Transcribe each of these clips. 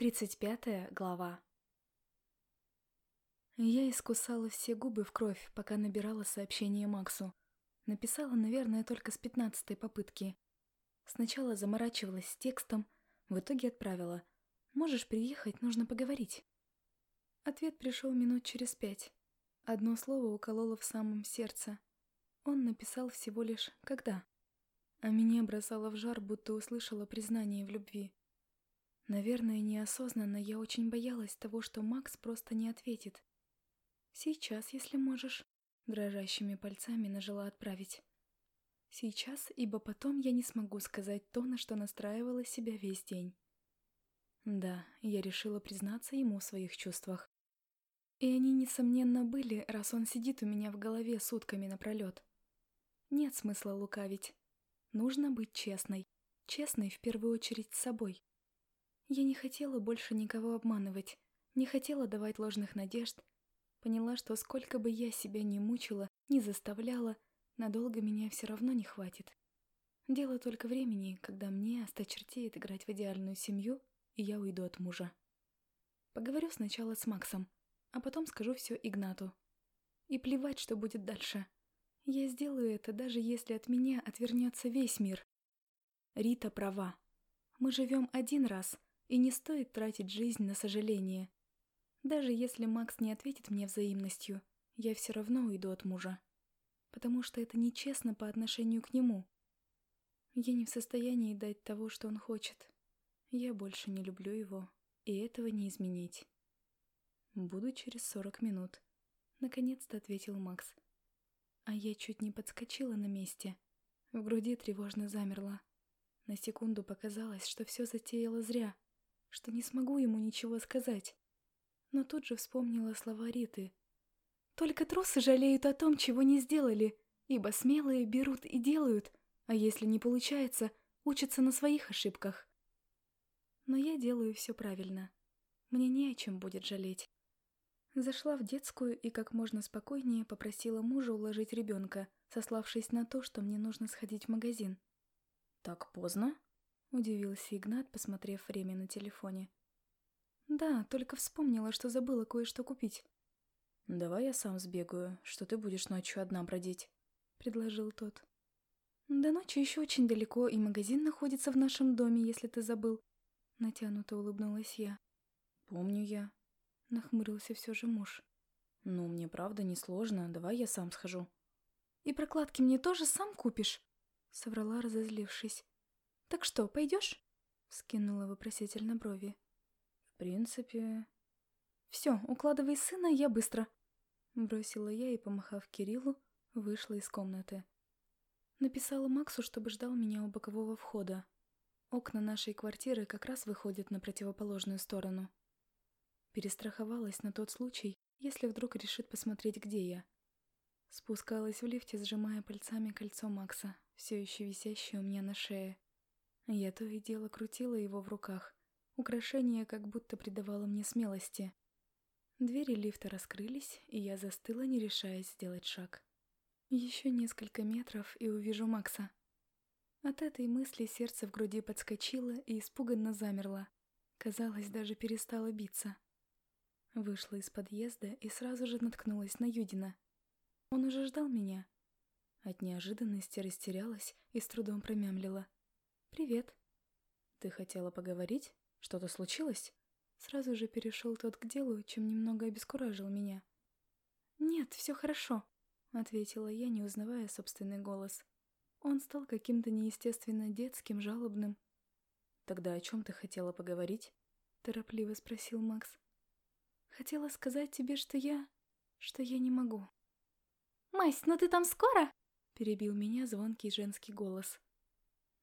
35 глава Я искусала все губы в кровь, пока набирала сообщение Максу. Написала, наверное, только с пятнадцатой попытки. Сначала заморачивалась с текстом, в итоге отправила. «Можешь приехать, нужно поговорить». Ответ пришел минут через пять. Одно слово укололо в самом сердце. Он написал всего лишь «когда». А меня бросало в жар, будто услышала признание в любви. Наверное, неосознанно я очень боялась того, что Макс просто не ответит. «Сейчас, если можешь», — дрожащими пальцами нажала отправить. «Сейчас, ибо потом я не смогу сказать то, на что настраивала себя весь день». Да, я решила признаться ему в своих чувствах. И они, несомненно, были, раз он сидит у меня в голове сутками напролет. Нет смысла лукавить. Нужно быть честной. Честной в первую очередь с собой. Я не хотела больше никого обманывать, не хотела давать ложных надежд. Поняла, что сколько бы я себя ни мучила, ни заставляла, надолго меня все равно не хватит. Дело только времени, когда мне осточертеет играть в идеальную семью, и я уйду от мужа. Поговорю сначала с Максом, а потом скажу все Игнату. И плевать, что будет дальше. Я сделаю это, даже если от меня отвернется весь мир. Рита права. Мы живем один раз — и не стоит тратить жизнь на сожаление. Даже если Макс не ответит мне взаимностью, я все равно уйду от мужа. Потому что это нечестно по отношению к нему. Я не в состоянии дать того, что он хочет. Я больше не люблю его, и этого не изменить. Буду через сорок минут. Наконец-то ответил Макс. А я чуть не подскочила на месте. В груди тревожно замерла. На секунду показалось, что все затеяло зря — что не смогу ему ничего сказать. Но тут же вспомнила слова Риты. «Только трусы жалеют о том, чего не сделали, ибо смелые берут и делают, а если не получается, учатся на своих ошибках». Но я делаю все правильно. Мне не о чем будет жалеть. Зашла в детскую и как можно спокойнее попросила мужа уложить ребенка, сославшись на то, что мне нужно сходить в магазин. «Так поздно?» Удивился Игнат, посмотрев время на телефоне. «Да, только вспомнила, что забыла кое-что купить». «Давай я сам сбегаю, что ты будешь ночью одна бродить», — предложил тот. «До ночи еще очень далеко, и магазин находится в нашем доме, если ты забыл». Натянуто улыбнулась я. «Помню я», — нахмурился все же муж. «Ну, мне правда несложно, давай я сам схожу». «И прокладки мне тоже сам купишь?» — соврала, разозлившись. «Так что, пойдешь?» — скинула вопросительно брови. «В принципе...» «Все, укладывай сына, я быстро!» Бросила я и, помахав Кириллу, вышла из комнаты. Написала Максу, чтобы ждал меня у бокового входа. Окна нашей квартиры как раз выходят на противоположную сторону. Перестраховалась на тот случай, если вдруг решит посмотреть, где я. Спускалась в лифте, сжимая пальцами кольцо Макса, все еще висящее у меня на шее. Я то и дело крутила его в руках. Украшение как будто придавало мне смелости. Двери лифта раскрылись, и я застыла, не решаясь сделать шаг. Еще несколько метров, и увижу Макса. От этой мысли сердце в груди подскочило и испуганно замерло. Казалось, даже перестало биться. Вышла из подъезда и сразу же наткнулась на Юдина. Он уже ждал меня. От неожиданности растерялась и с трудом промямлила. «Привет». «Ты хотела поговорить? Что-то случилось?» Сразу же перешел тот к делу, чем немного обескуражил меня. «Нет, все хорошо», — ответила я, не узнавая собственный голос. Он стал каким-то неестественно детским, жалобным. «Тогда о чем ты хотела поговорить?» — торопливо спросил Макс. «Хотела сказать тебе, что я... что я не могу». «Мась, ну ты там скоро?» — перебил меня звонкий женский голос.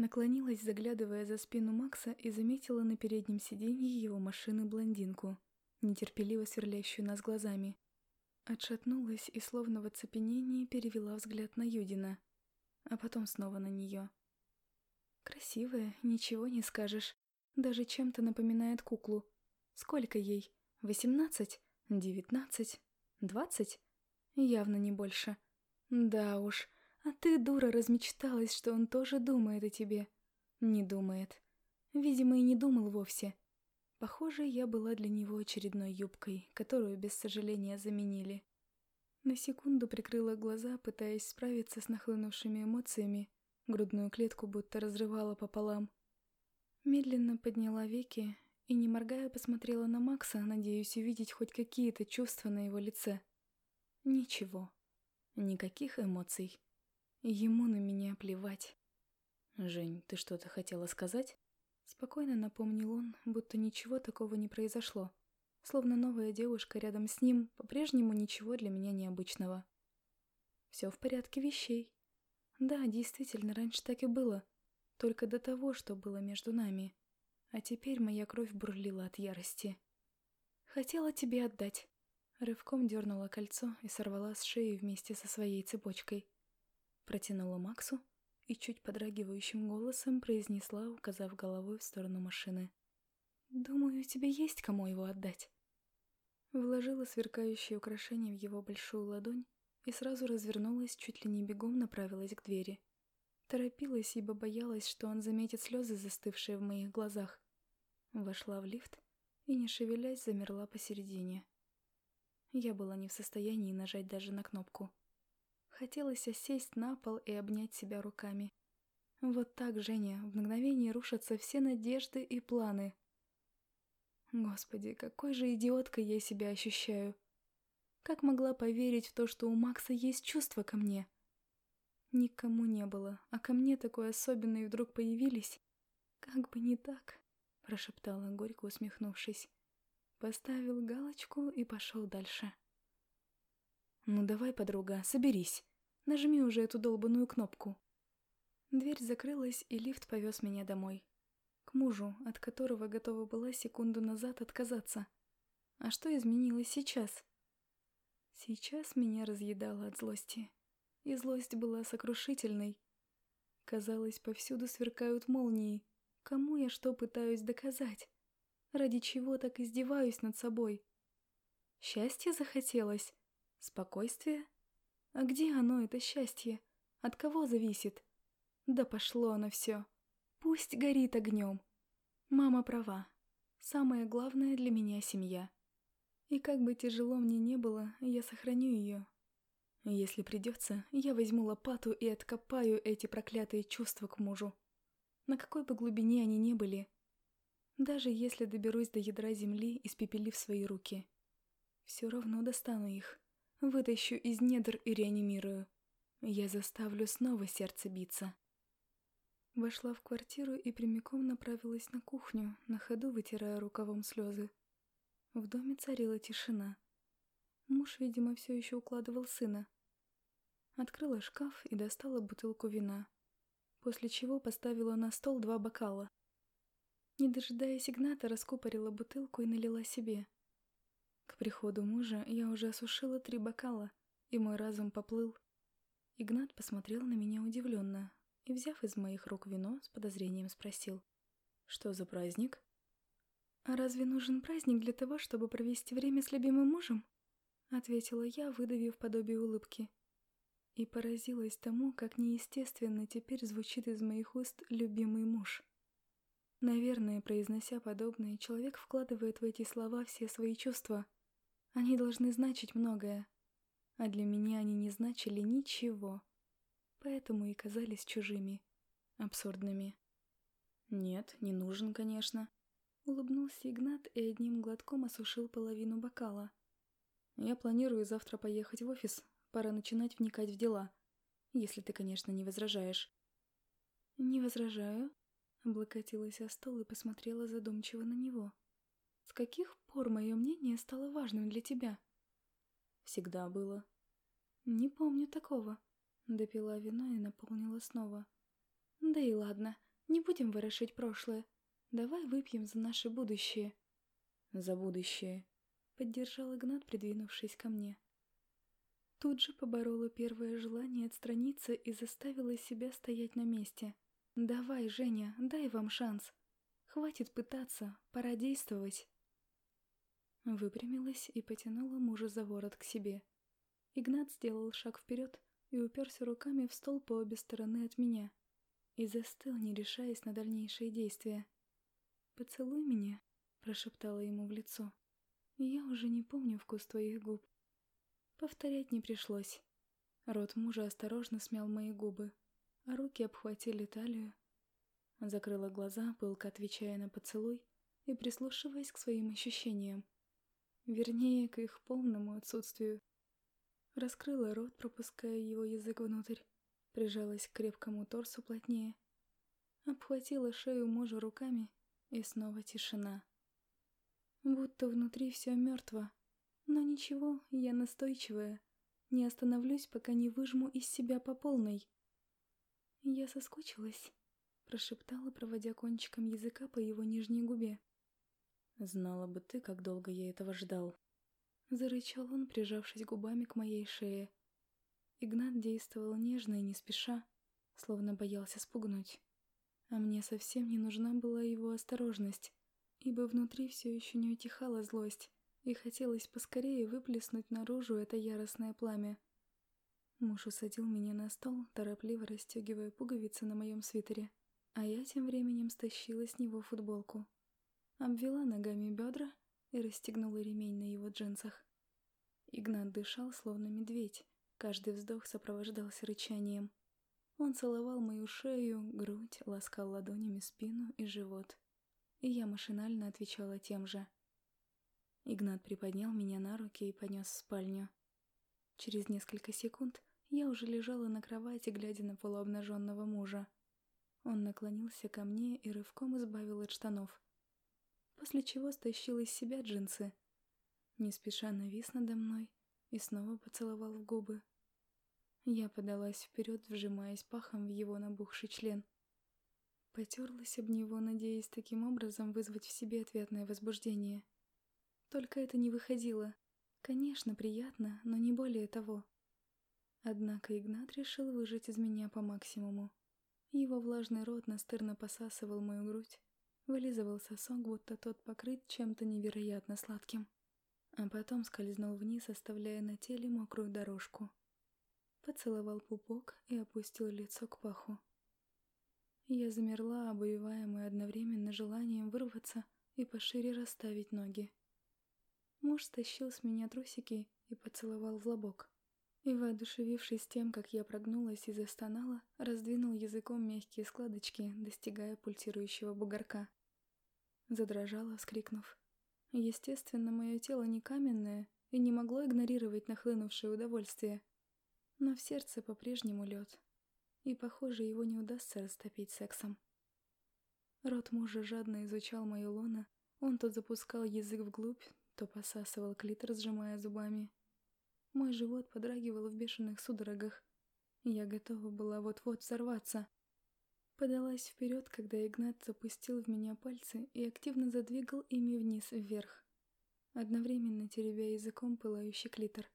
Наклонилась, заглядывая за спину Макса, и заметила на переднем сиденье его машины блондинку, нетерпеливо сверлящую нас глазами. Отшатнулась и, словно в оцепенении, перевела взгляд на Юдина, а потом снова на нее. Красивая, ничего не скажешь. Даже чем-то напоминает куклу. Сколько ей? Восемнадцать? Девятнадцать? Двадцать? Явно не больше. Да уж, а ты, дура, размечталась, что он тоже думает о тебе. Не думает. Видимо, и не думал вовсе. Похоже, я была для него очередной юбкой, которую без сожаления заменили. На секунду прикрыла глаза, пытаясь справиться с нахлынувшими эмоциями, грудную клетку будто разрывала пополам. Медленно подняла веки и, не моргая, посмотрела на Макса, надеясь увидеть хоть какие-то чувства на его лице. Ничего. Никаких эмоций. Ему на меня плевать. «Жень, ты что-то хотела сказать?» Спокойно напомнил он, будто ничего такого не произошло. Словно новая девушка рядом с ним, по-прежнему ничего для меня необычного. Все в порядке вещей. Да, действительно, раньше так и было. Только до того, что было между нами. А теперь моя кровь бурлила от ярости. Хотела тебе отдать. Рывком дернула кольцо и сорвала с шеи вместе со своей цепочкой. Протянула Максу и чуть подрагивающим голосом произнесла, указав головой в сторону машины. «Думаю, тебе есть кому его отдать». Вложила сверкающее украшение в его большую ладонь и сразу развернулась, чуть ли не бегом направилась к двери. Торопилась, ибо боялась, что он заметит слезы, застывшие в моих глазах. Вошла в лифт и, не шевелясь, замерла посередине. Я была не в состоянии нажать даже на кнопку. Хотелось осесть на пол и обнять себя руками. Вот так, Женя, в мгновение рушатся все надежды и планы. Господи, какой же идиоткой я себя ощущаю. Как могла поверить в то, что у Макса есть чувства ко мне? Никому не было, а ко мне такой особенной вдруг появились. Как бы не так, прошептала, горько усмехнувшись. Поставил галочку и пошел дальше. «Ну давай, подруга, соберись. Нажми уже эту долбанную кнопку». Дверь закрылась, и лифт повез меня домой. К мужу, от которого готова была секунду назад отказаться. А что изменилось сейчас? Сейчас меня разъедало от злости. И злость была сокрушительной. Казалось, повсюду сверкают молнии. Кому я что пытаюсь доказать? Ради чего так издеваюсь над собой? Счастье захотелось? Спокойствие? А где оно, это счастье? От кого зависит? Да пошло оно все. Пусть горит огнем. Мама права. Самое главное для меня семья. И как бы тяжело мне не было, я сохраню ее. Если придется, я возьму лопату и откопаю эти проклятые чувства к мужу. На какой бы глубине они ни были, даже если доберусь до ядра земли, испепелив свои руки. Все равно достану их. Вытащу из недр и реанимирую. Я заставлю снова сердце биться. Вошла в квартиру и прямиком направилась на кухню, на ходу вытирая рукавом слезы. В доме царила тишина. Муж, видимо, все еще укладывал сына. Открыла шкаф и достала бутылку вина, после чего поставила на стол два бокала. Не дожидаясь Игната, раскупорила бутылку и налила себе. К приходу мужа я уже осушила три бокала, и мой разум поплыл. Игнат посмотрел на меня удивленно и, взяв из моих рук вино, с подозрением спросил. «Что за праздник?» «А разве нужен праздник для того, чтобы провести время с любимым мужем?» Ответила я, выдавив подобие улыбки. И поразилась тому, как неестественно теперь звучит из моих уст «любимый муж». Наверное, произнося подобное, человек вкладывает в эти слова все свои чувства. Они должны значить многое. А для меня они не значили ничего. Поэтому и казались чужими, абсурдными. «Нет, не нужен, конечно», — улыбнулся Игнат и одним глотком осушил половину бокала. «Я планирую завтра поехать в офис. Пора начинать вникать в дела. Если ты, конечно, не возражаешь». «Не возражаю», Облокотилась о стол и посмотрела задумчиво на него. «С каких пор мое мнение стало важным для тебя?» «Всегда было». «Не помню такого». Допила вино и наполнила снова. «Да и ладно, не будем ворошить прошлое. Давай выпьем за наше будущее». «За будущее», — поддержал Игнат, придвинувшись ко мне. Тут же поборола первое желание отстраниться и заставила себя стоять на месте — «Давай, Женя, дай вам шанс. Хватит пытаться, пора действовать». Выпрямилась и потянула мужа за ворот к себе. Игнат сделал шаг вперед и уперся руками в стол по обе стороны от меня и застыл, не решаясь на дальнейшие действия. «Поцелуй меня», — прошептала ему в лицо. «Я уже не помню вкус твоих губ». Повторять не пришлось. Рот мужа осторожно смял мои губы, а руки обхватили талию. Закрыла глаза, пылко отвечая на поцелуй и прислушиваясь к своим ощущениям. Вернее, к их полному отсутствию. Раскрыла рот, пропуская его язык внутрь. Прижалась к крепкому торсу плотнее. Обхватила шею мужа руками, и снова тишина. Будто внутри все мертво. Но ничего, я настойчивая. Не остановлюсь, пока не выжму из себя по полной. Я соскучилась, прошептала, проводя кончиком языка по его нижней губе. Знала бы ты, как долго я этого ждал. Зарычал он, прижавшись губами к моей шее. Игнат действовал нежно и не спеша, словно боялся спугнуть. А мне совсем не нужна была его осторожность, ибо внутри все еще не утихала злость, и хотелось поскорее выплеснуть наружу это яростное пламя. Муж усадил меня на стол, торопливо расстегивая пуговицы на моем свитере, а я тем временем стащила с него футболку. Обвела ногами бедра и расстегнула ремень на его джинсах. Игнат дышал, словно медведь, каждый вздох сопровождался рычанием. Он целовал мою шею, грудь, ласкал ладонями спину и живот. И я машинально отвечала тем же. Игнат приподнял меня на руки и понес в спальню. Через несколько секунд я уже лежала на кровати, глядя на полуобнаженного мужа. Он наклонился ко мне и рывком избавил от штанов. После чего стащил из себя джинсы. Не спеша навис надо мной и снова поцеловал в губы. Я подалась вперед, вжимаясь пахом в его набухший член. Потерлась об него, надеясь таким образом вызвать в себе ответное возбуждение. Только это не выходило. Конечно, приятно, но не более того. Однако Игнат решил выжать из меня по максимуму. Его влажный рот настырно посасывал мою грудь, вылизывал сосок, будто тот покрыт чем-то невероятно сладким. А потом скользнул вниз, оставляя на теле мокрую дорожку поцеловал пупок и опустил лицо к паху. Я замерла, обуеваемая одновременно желанием вырваться и пошире расставить ноги. Муж стащил с меня трусики и поцеловал в лобок. И, воодушевившись тем, как я прогнулась и застонала, раздвинул языком мягкие складочки, достигая пульсирующего бугорка. Задрожала, вскрикнув. Естественно, мое тело не каменное и не могло игнорировать нахлынувшее удовольствие. Но в сердце по-прежнему лед, и, похоже, его не удастся растопить сексом. Рот мужа жадно изучал мою лоно, он то запускал язык вглубь, то посасывал клитор, сжимая зубами. Мой живот подрагивал в бешеных судорогах. Я готова была вот-вот взорваться. Подалась вперед, когда Игнат запустил в меня пальцы и активно задвигал ими вниз-вверх, одновременно теребя языком пылающий клитор.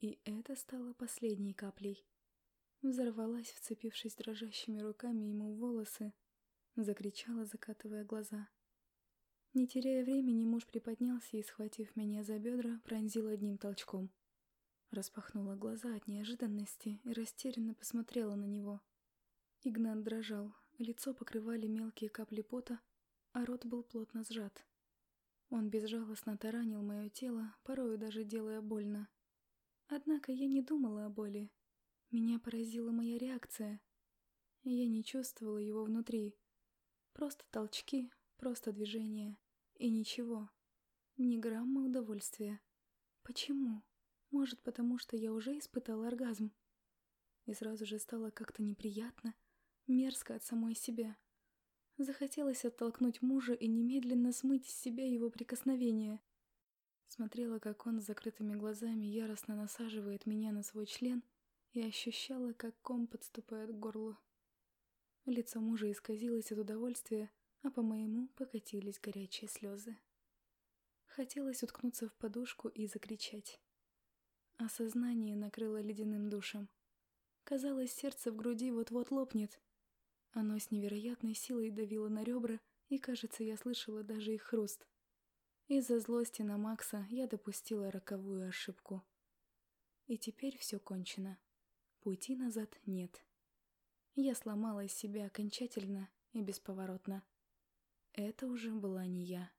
И это стало последней каплей. Взорвалась, вцепившись дрожащими руками ему в волосы, закричала, закатывая глаза. Не теряя времени, муж приподнялся и, схватив меня за бедра, пронзил одним толчком. Распахнула глаза от неожиданности и растерянно посмотрела на него. Игнат дрожал, лицо покрывали мелкие капли пота, а рот был плотно сжат. Он безжалостно таранил мое тело, порою даже делая больно. Однако я не думала о боли. Меня поразила моя реакция. Я не чувствовала его внутри. Просто толчки, просто движения. И ничего. Ни грамма удовольствия. Почему? Может, потому что я уже испытала оргазм. И сразу же стало как-то неприятно, мерзко от самой себя. Захотелось оттолкнуть мужа и немедленно смыть с себя его прикосновение. Смотрела, как он с закрытыми глазами яростно насаживает меня на свой член и ощущала, как ком подступает к горлу. Лицо мужа исказилось от удовольствия, а по моему покатились горячие слезы. Хотелось уткнуться в подушку и закричать. Осознание накрыло ледяным душем. Казалось, сердце в груди вот-вот лопнет. Оно с невероятной силой давило на ребра, и, кажется, я слышала даже их хруст. Из-за злости на Макса я допустила роковую ошибку. И теперь все кончено. Пути назад нет. Я сломала себя окончательно и бесповоротно. Это уже была не я.